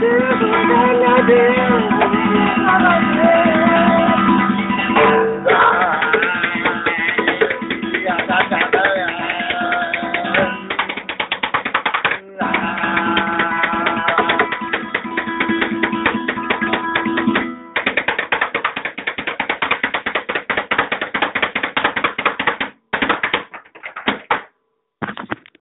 i Thank you.